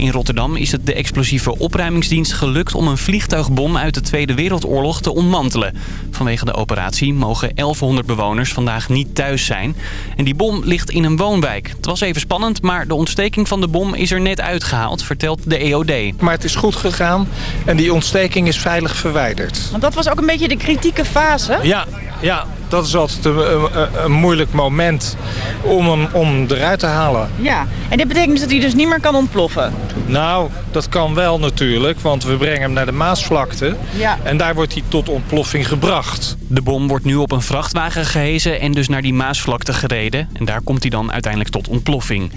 In Rotterdam is het de explosieve opruimingsdienst gelukt om een vliegtuigbom uit de Tweede Wereldoorlog te ontmantelen. Vanwege de operatie mogen 1100 bewoners vandaag niet thuis zijn. En die bom ligt in een woonwijk. Het was even spannend, maar de ontsteking van de bom is er net uitgehaald, vertelt de EOD. Maar het is goed gegaan en die ontsteking is veilig verwijderd. Want dat was ook een beetje de kritieke fase. Ja, ja dat is altijd een, een, een moeilijk moment om hem om eruit te halen. Ja, en dit betekent dus dat hij dus niet meer kan ontploffen? Nou, dat kan wel natuurlijk, want we brengen hem naar de Maasvlakte. Ja. En daar wordt hij tot ontploffing gebracht. De bom wordt nu op een vrachtwagen gehezen en dus naar die Maasvlakte gereden. En daar komt hij dan uiteindelijk tot ontploffing.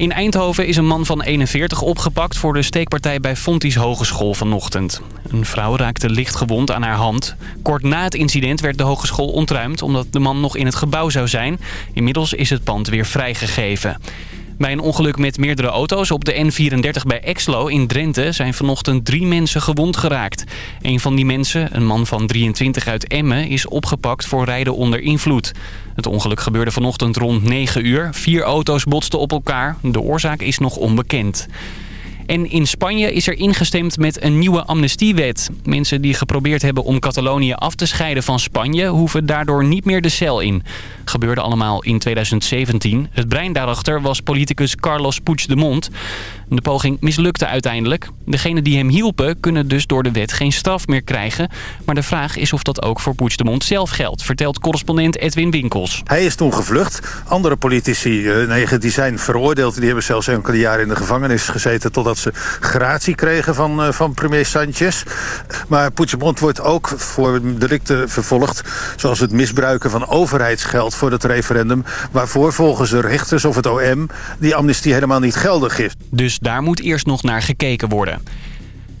In Eindhoven is een man van 41 opgepakt voor de steekpartij bij Fontys Hogeschool vanochtend. Een vrouw raakte licht gewond aan haar hand. Kort na het incident werd de hogeschool ontruimd omdat de man nog in het gebouw zou zijn. Inmiddels is het pand weer vrijgegeven. Bij een ongeluk met meerdere auto's op de N34 bij Exlo in Drenthe zijn vanochtend drie mensen gewond geraakt. Een van die mensen, een man van 23 uit Emmen, is opgepakt voor rijden onder invloed. Het ongeluk gebeurde vanochtend rond 9 uur. Vier auto's botsten op elkaar. De oorzaak is nog onbekend. En in Spanje is er ingestemd met een nieuwe amnestiewet. Mensen die geprobeerd hebben om Catalonië af te scheiden van Spanje... hoeven daardoor niet meer de cel in. Gebeurde allemaal in 2017. Het brein daarachter was politicus Carlos Puigdemont. De poging mislukte uiteindelijk. Degenen die hem hielpen kunnen dus door de wet geen straf meer krijgen. Maar de vraag is of dat ook voor Puigdemont zelf geldt... vertelt correspondent Edwin Winkels. Hij is toen gevlucht. Andere politici uh, die zijn veroordeeld. Die hebben zelfs enkele jaren in de gevangenis gezeten... totdat ze gratie kregen van, uh, van premier Sanchez. Maar Puigdemont wordt ook voor delicten vervolgd... zoals het misbruiken van overheidsgeld voor het referendum... waarvoor volgens de rechters of het OM die amnestie helemaal niet geldig is. Dus daar moet eerst nog naar gekeken worden.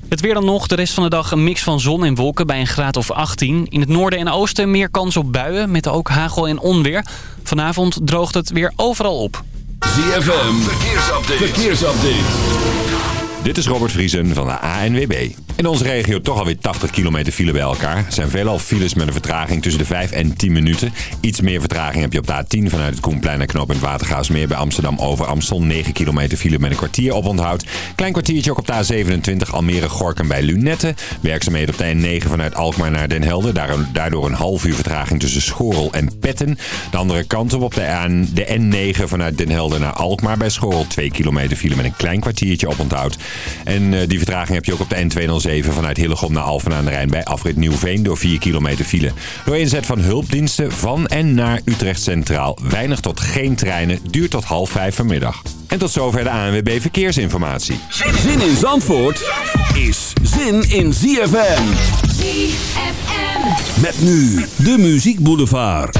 Het weer dan nog. De rest van de dag een mix van zon en wolken bij een graad of 18. In het noorden en oosten meer kans op buien met ook hagel en onweer. Vanavond droogt het weer overal op. ZFM, verkeersupdate. verkeersupdate. Dit is Robert Vriesen van de ANWB. In onze regio toch alweer 80 kilometer file bij elkaar. Er zijn veelal files met een vertraging tussen de 5 en 10 minuten. Iets meer vertraging heb je op de A10 vanuit het Koenplein naar knooppunt Watergaasmeer bij Amsterdam over Amstel. 9 kilometer file met een kwartier op onthoud. Klein kwartiertje ook op de A27 Almere-Gorkum bij Lunette. Werkzaamheden op de N9 vanuit Alkmaar naar Den Helder. Daardoor een half uur vertraging tussen Schorel en Petten. De andere kant op op de, de N9 vanuit Den Helder naar Alkmaar bij Schorel. 2 kilometer file met een klein kwartiertje op onthoud. En uh, die vertraging heb je ook op de N207 vanuit Hillegom naar Alphen aan de Rijn bij afrit Nieuwveen door 4 kilometer file. Door inzet van hulpdiensten van en naar Utrecht Centraal. Weinig tot geen treinen, duurt tot half vijf vanmiddag. En tot zover de ANWB Verkeersinformatie. Zin in Zandvoort is zin in ZFM. ZFM. Met nu de Muziek Boulevard.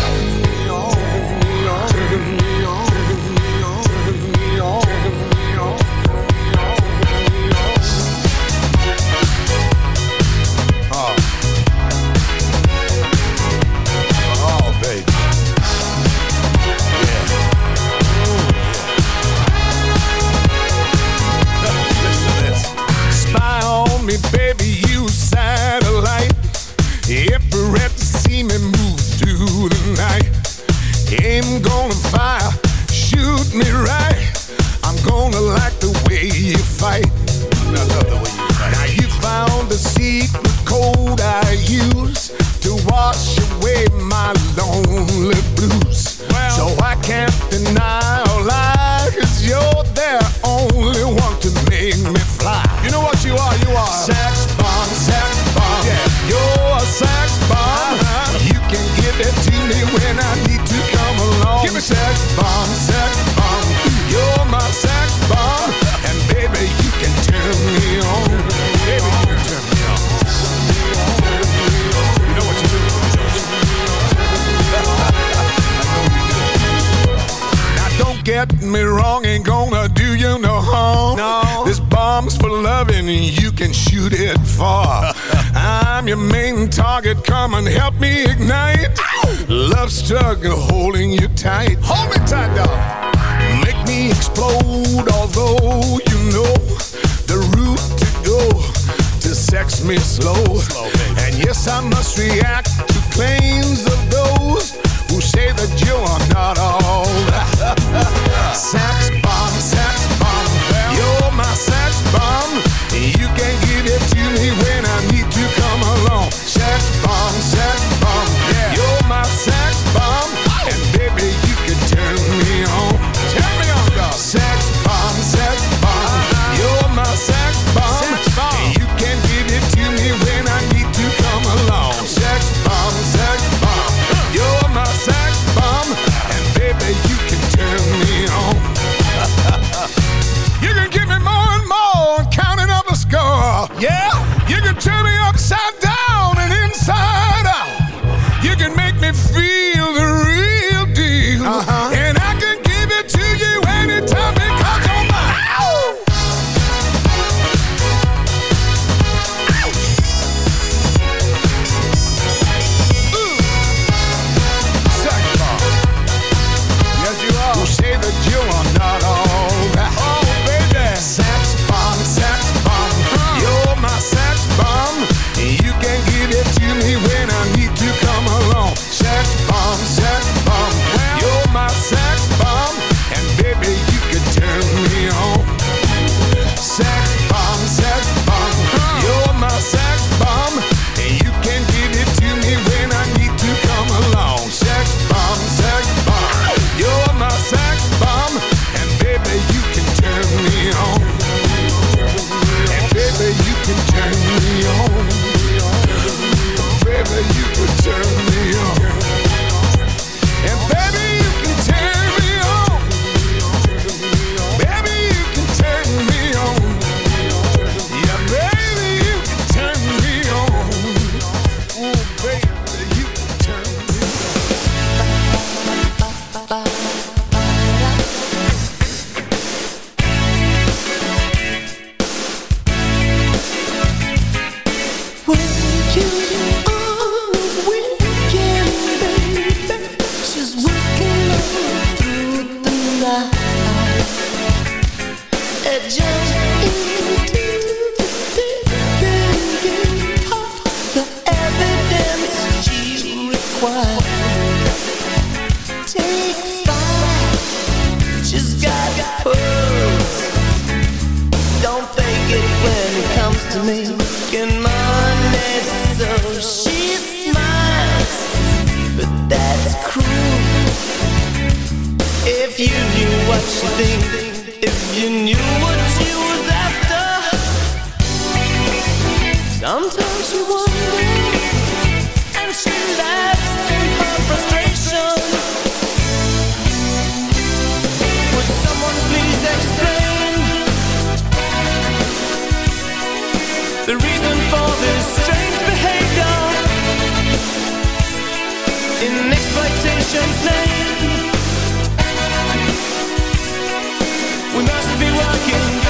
I'm gonna fire, shoot me right. I'm gonna like the way you fight. I love the way you fight. Now you found the secret code I use to wash away my lonely shoot it far. I'm your main target, come and help me ignite. Love struggle holding you tight. Hold me tight, dog. Make me explode, although you know the route to go to sex me slow. and yes, I must react Take it to upside down. making money so she smiles But that's cruel. If you knew what you think If you knew what you was after. Sometimes you nation's name. We must be working.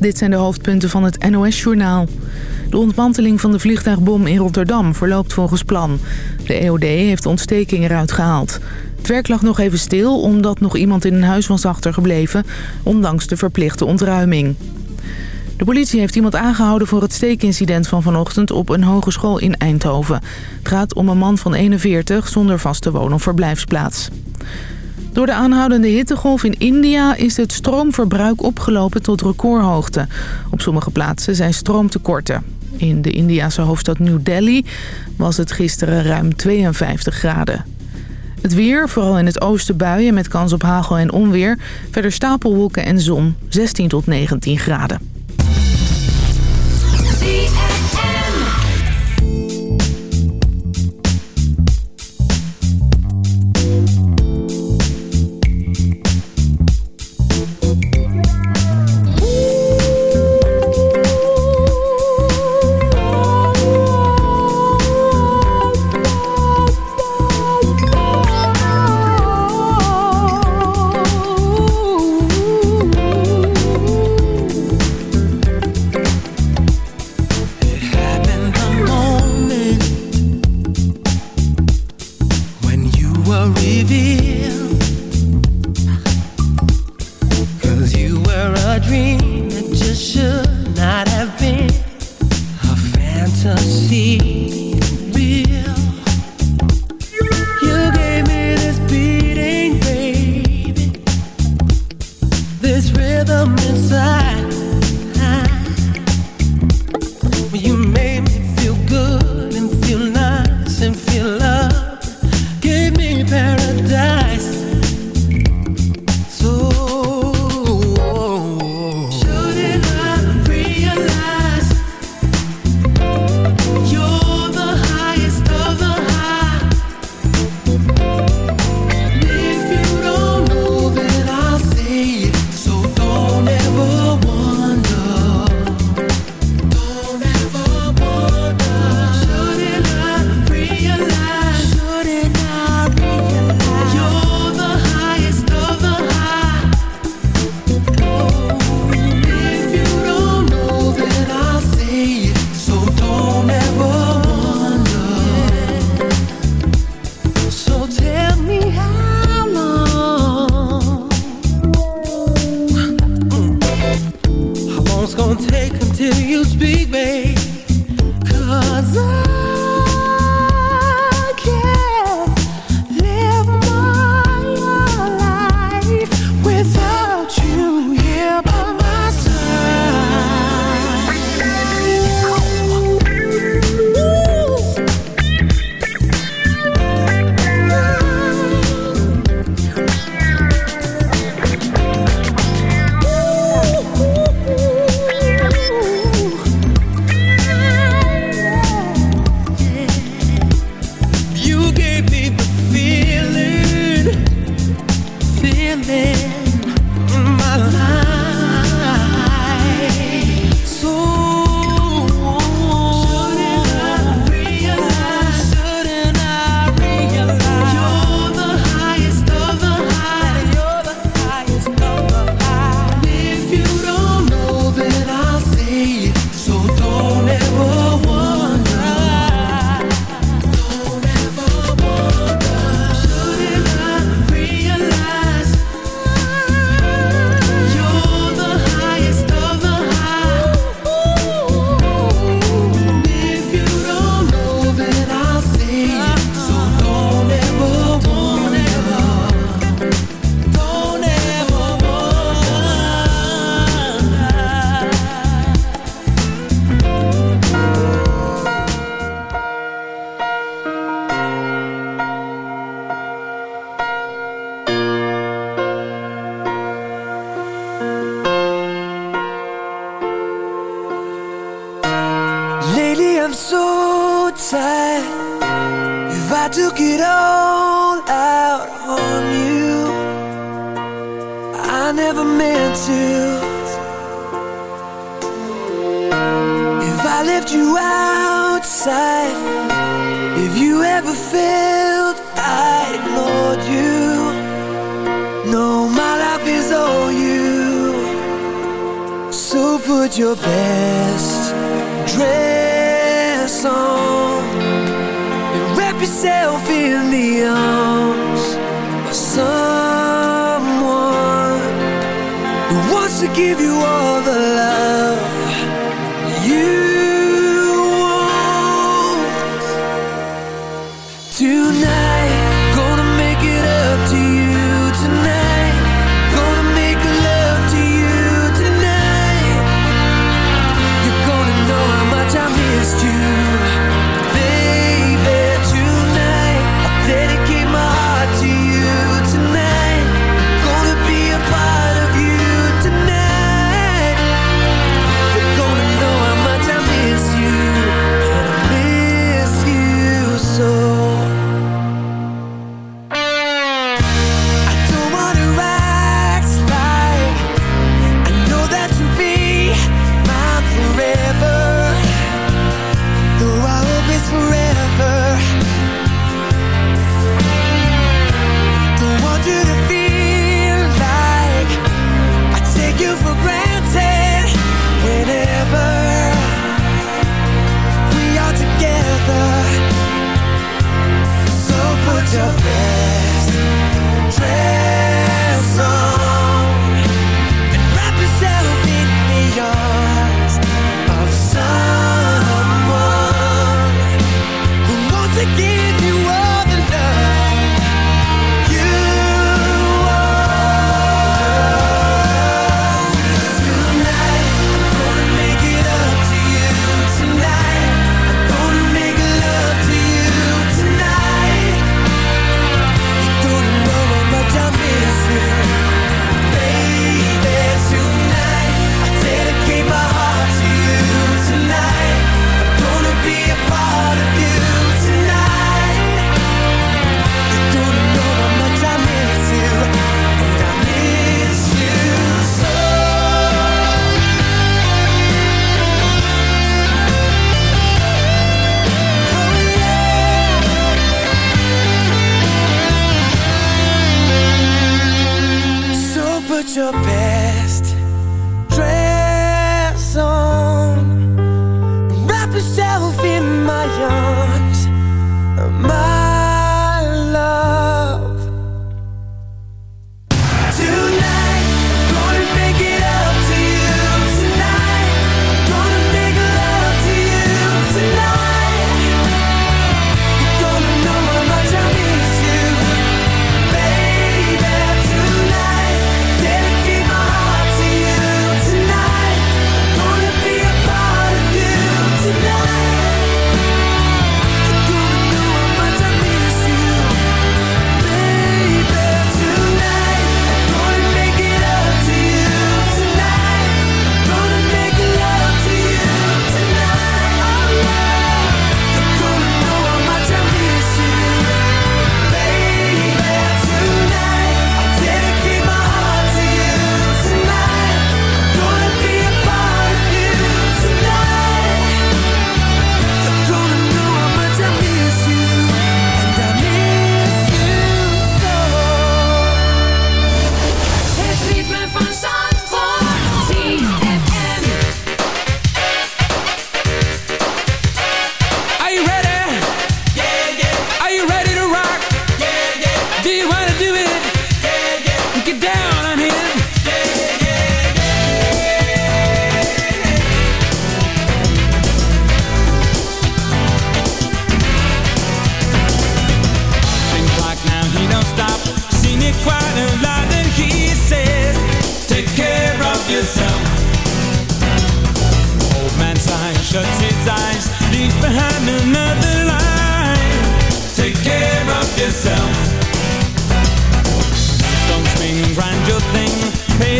Dit zijn de hoofdpunten van het NOS-journaal. De ontmanteling van de vliegtuigbom in Rotterdam verloopt volgens plan. De EOD heeft de ontsteking eruit gehaald. Het werk lag nog even stil omdat nog iemand in een huis was achtergebleven... ondanks de verplichte ontruiming. De politie heeft iemand aangehouden voor het steekincident van vanochtend op een hogeschool in Eindhoven. Het gaat om een man van 41 zonder vaste woon- of verblijfsplaats. Door de aanhoudende hittegolf in India is het stroomverbruik opgelopen tot recordhoogte. Op sommige plaatsen zijn stroomtekorten. In de Indiase hoofdstad New Delhi was het gisteren ruim 52 graden. Het weer, vooral in het oosten buien met kans op hagel en onweer. Verder stapelwolken en zon, 16 tot 19 graden.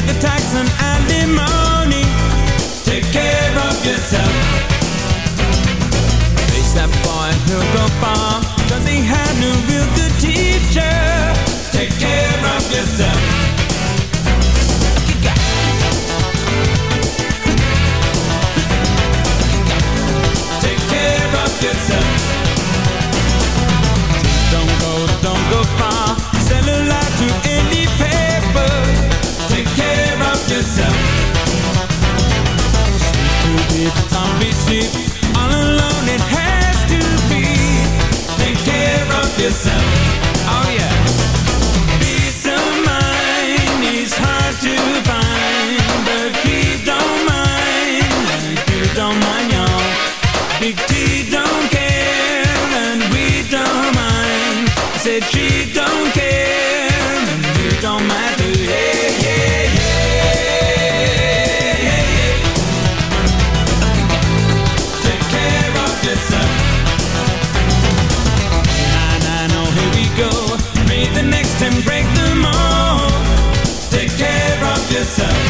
the tax and alimony. Take care of yourself. Face that boy, who'll go far, cause he had no real good teacher. yourself. yourself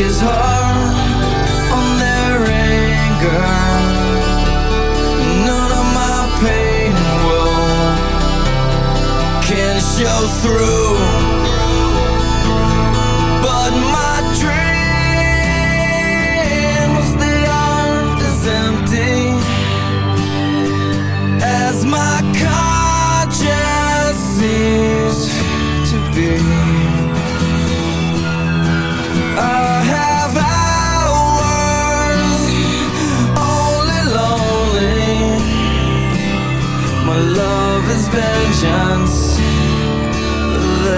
is hard on their anger. None of my pain will can show through.